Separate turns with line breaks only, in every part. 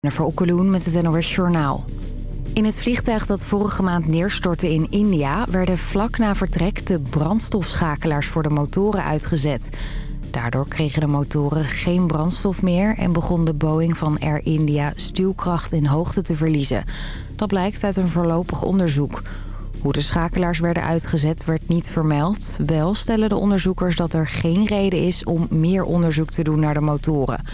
Jennifer Okkeloen met het NOS Journaal. In het vliegtuig dat vorige maand neerstortte in India... werden vlak na vertrek de brandstofschakelaars voor de motoren uitgezet. Daardoor kregen de motoren geen brandstof meer... en begon de Boeing van Air India stuwkracht in hoogte te verliezen. Dat blijkt uit een voorlopig onderzoek. Hoe de schakelaars werden uitgezet werd niet vermeld. Wel stellen de onderzoekers dat er geen reden is om meer onderzoek te doen naar de motoren...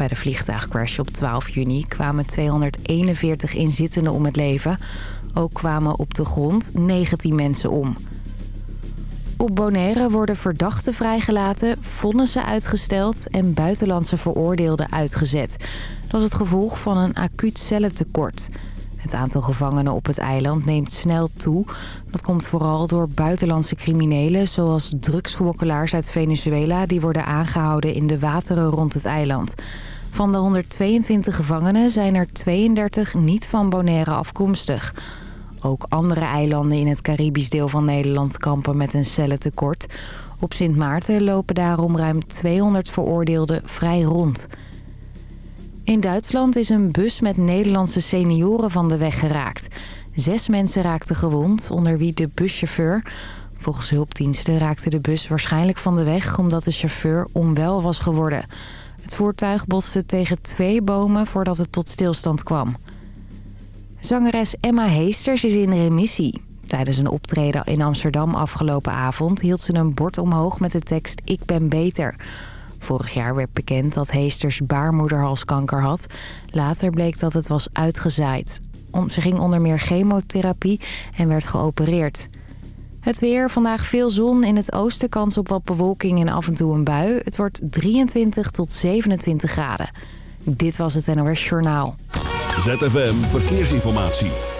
Bij de vliegtuigcrash op 12 juni kwamen 241 inzittenden om het leven. Ook kwamen op de grond 19 mensen om. Op Bonaire worden verdachten vrijgelaten, vonnissen uitgesteld en buitenlandse veroordeelden uitgezet. Dat is het gevolg van een acuut cellentekort. Het aantal gevangenen op het eiland neemt snel toe. Dat komt vooral door buitenlandse criminelen... zoals drugsmokkelaars uit Venezuela... die worden aangehouden in de wateren rond het eiland. Van de 122 gevangenen zijn er 32 niet van Bonaire afkomstig. Ook andere eilanden in het Caribisch deel van Nederland kampen met een cellentekort. Op Sint Maarten lopen daarom ruim 200 veroordeelden vrij rond... In Duitsland is een bus met Nederlandse senioren van de weg geraakt. Zes mensen raakten gewond, onder wie de buschauffeur. Volgens hulpdiensten raakte de bus waarschijnlijk van de weg... omdat de chauffeur onwel was geworden. Het voertuig botste tegen twee bomen voordat het tot stilstand kwam. Zangeres Emma Heesters is in remissie. Tijdens een optreden in Amsterdam afgelopen avond... hield ze een bord omhoog met de tekst Ik ben beter... Vorig jaar werd bekend dat Heesters baarmoederhalskanker had. Later bleek dat het was uitgezaaid. Ze ging onder meer chemotherapie en werd geopereerd. Het weer, vandaag veel zon, in het oosten kans op wat bewolking en af en toe een bui. Het wordt 23 tot 27 graden. Dit was het NOS Journaal.
ZFM Verkeersinformatie.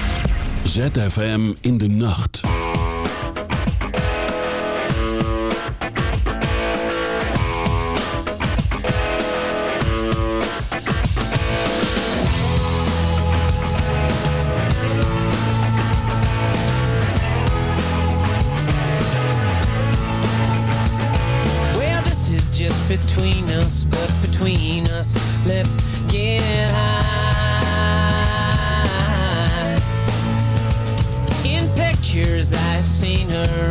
ZFM in de nacht.
another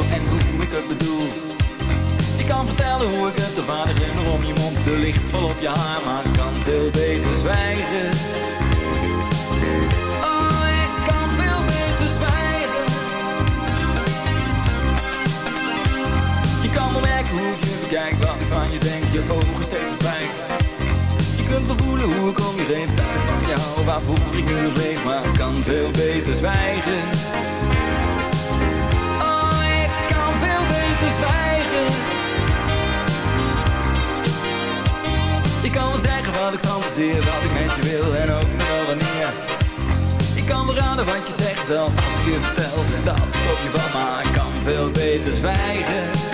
en hoe ik het bedoel. Je kan vertellen hoe ik het, de vader om je mond, de licht vol op je haar, maar ik kan veel beter zwijgen. Oh, ik kan veel beter zwijgen. Je kan wel merken hoe je bekijk, wat ik van je denk, je ogen steeds verdwijgen. Je kunt wel voelen hoe ik om je heen, ik van jou, waarvoor ik nu leef, maar ik kan veel beter zwijgen. Kan wel zeggen wat ik fantaseer, wat ik met je wil en ook nog wanneer. Ik kan raden wat je zegt zelf als ik je vertel dat ik je van, maar ik kan veel beter zwijgen.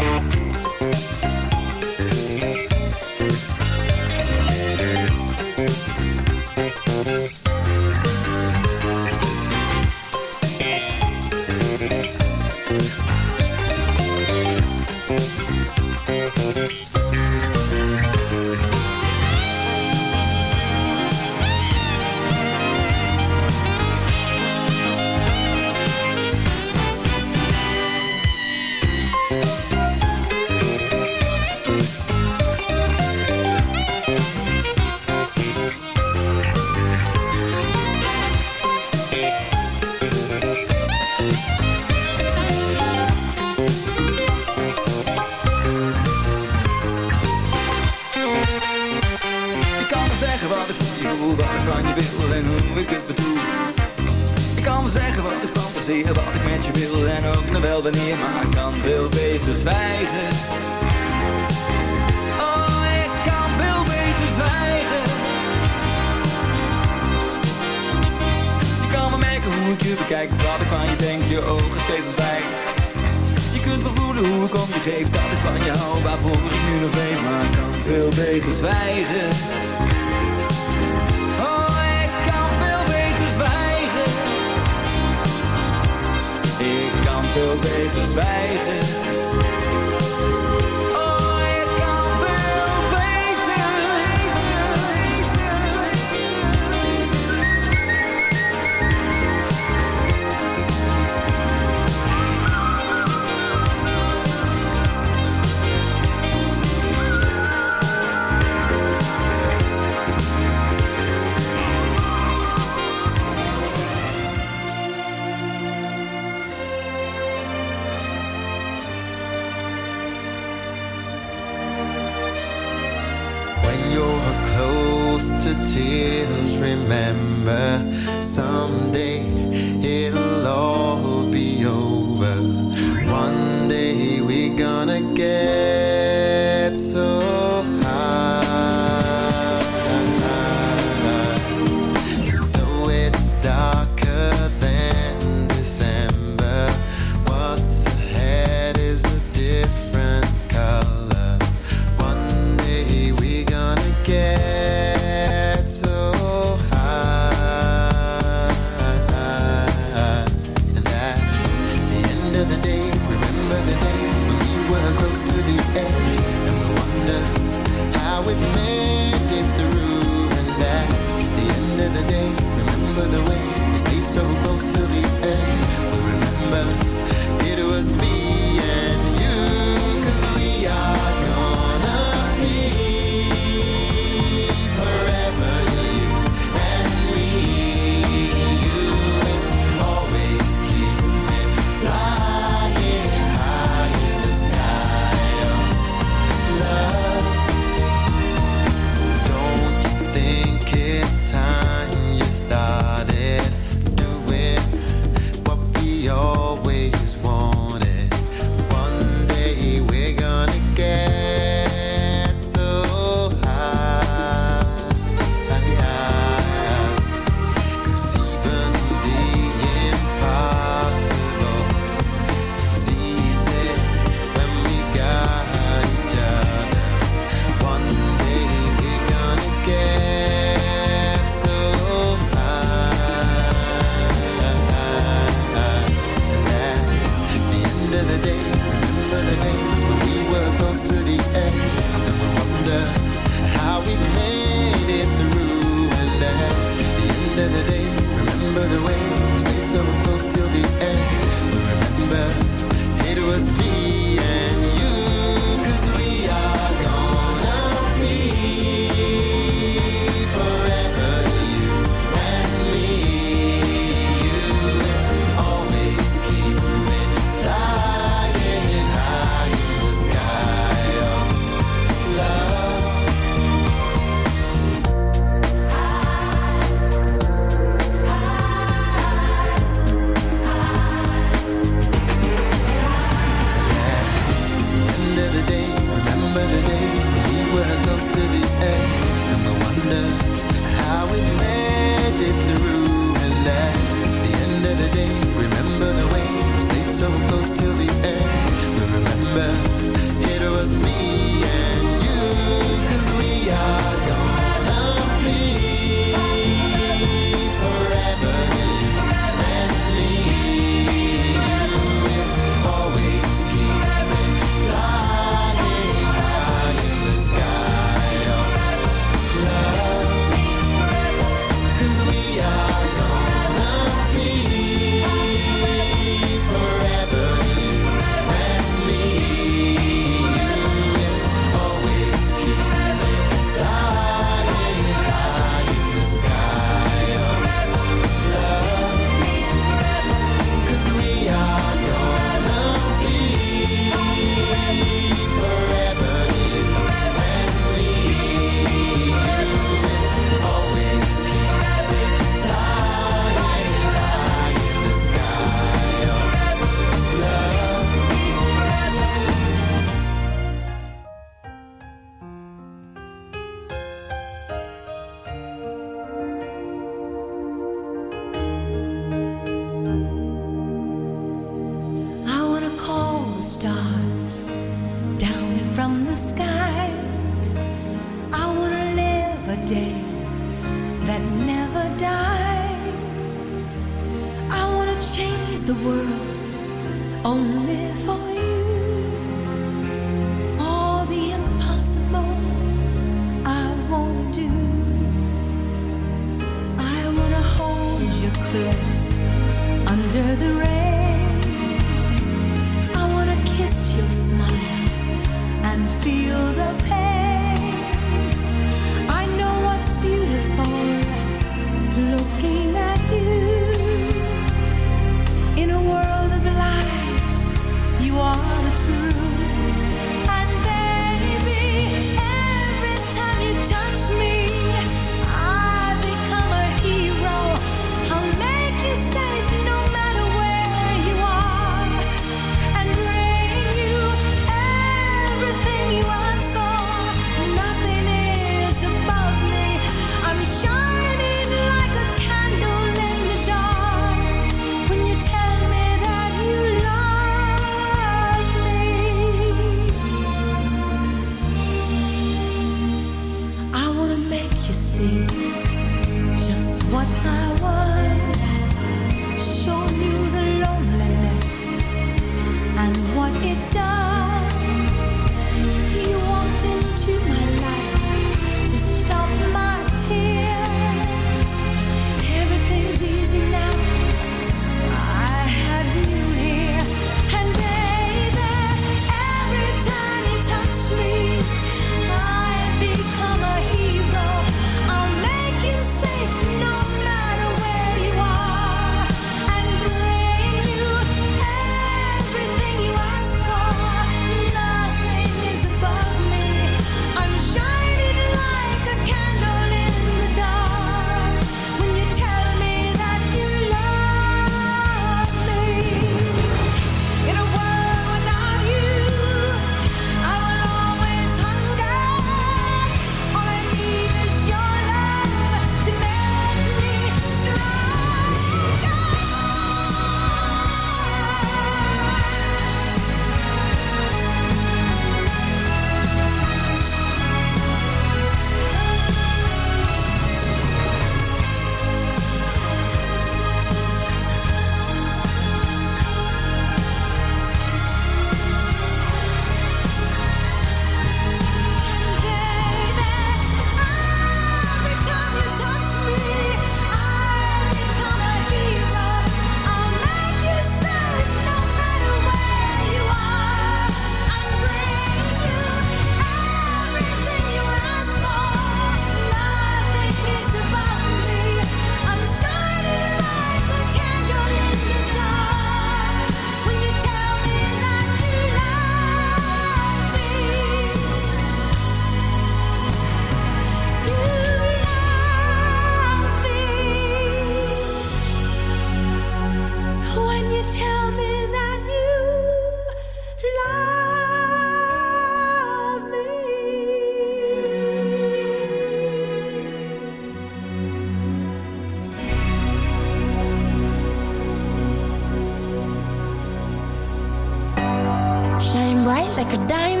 like a diamond.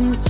lessons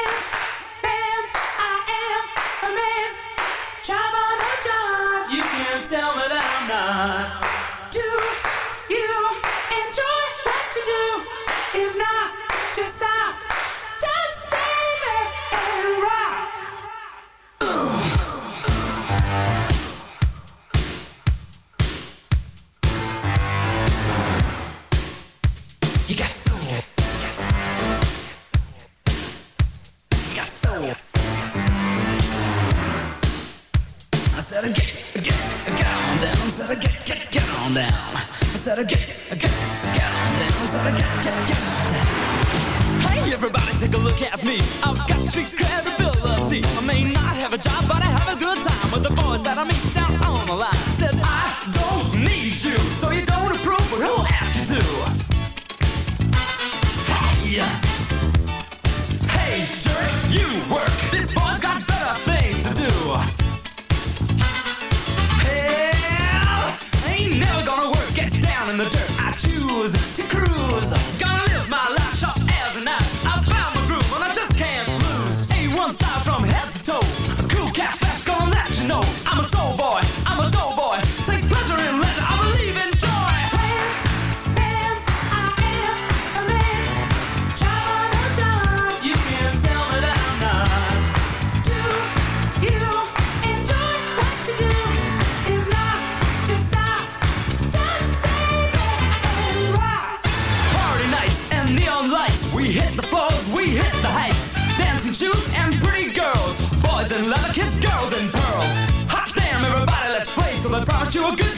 you a good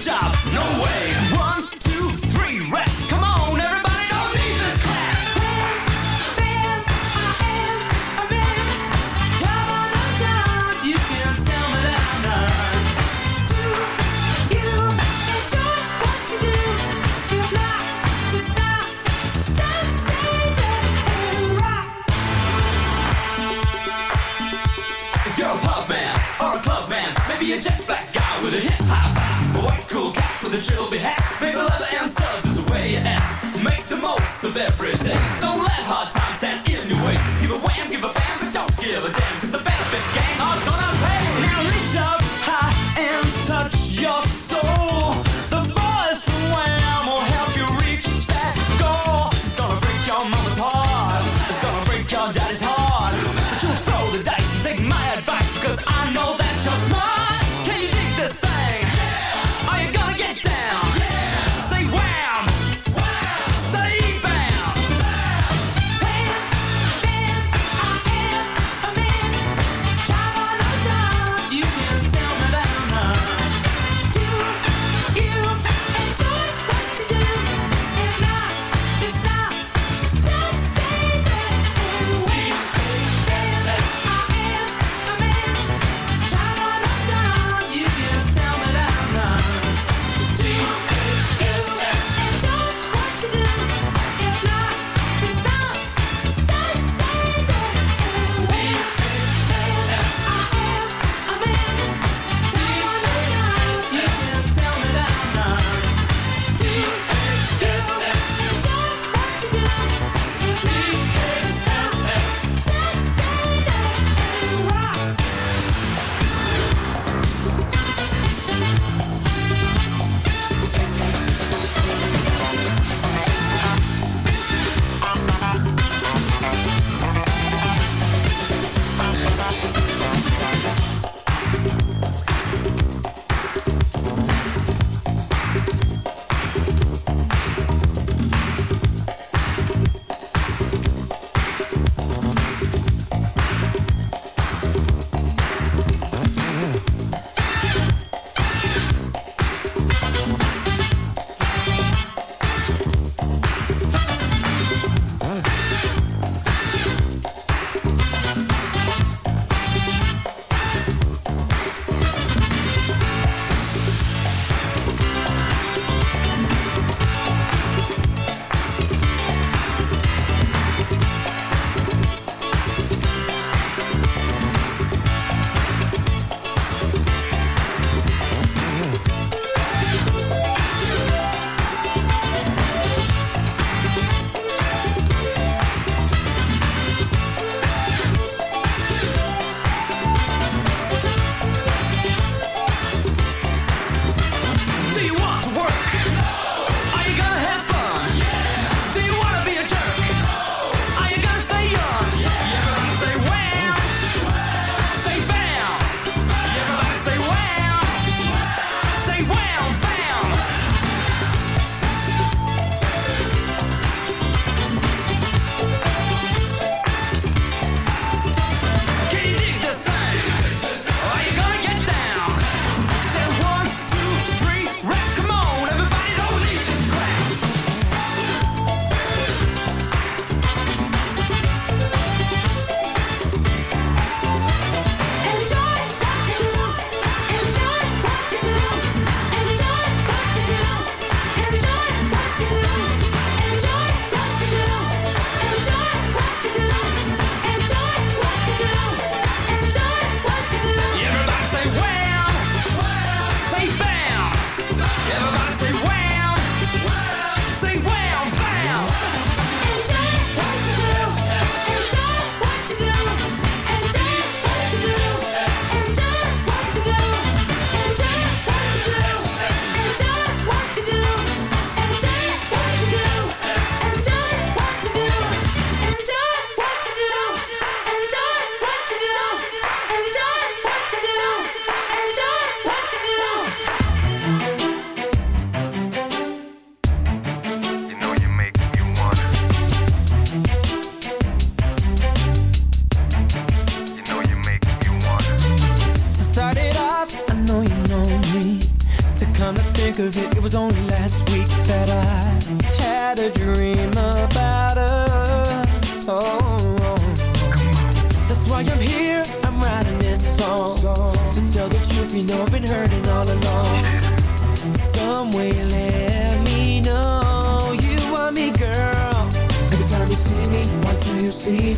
you
see me? What do you see?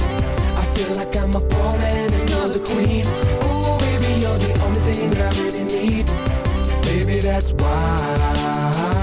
I feel like I'm a pawn and you're the queen Oh, baby, you're the only thing that I really need Baby, that's why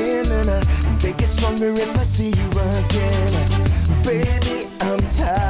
feeling. They get stronger if I see you again. Baby, I'm tired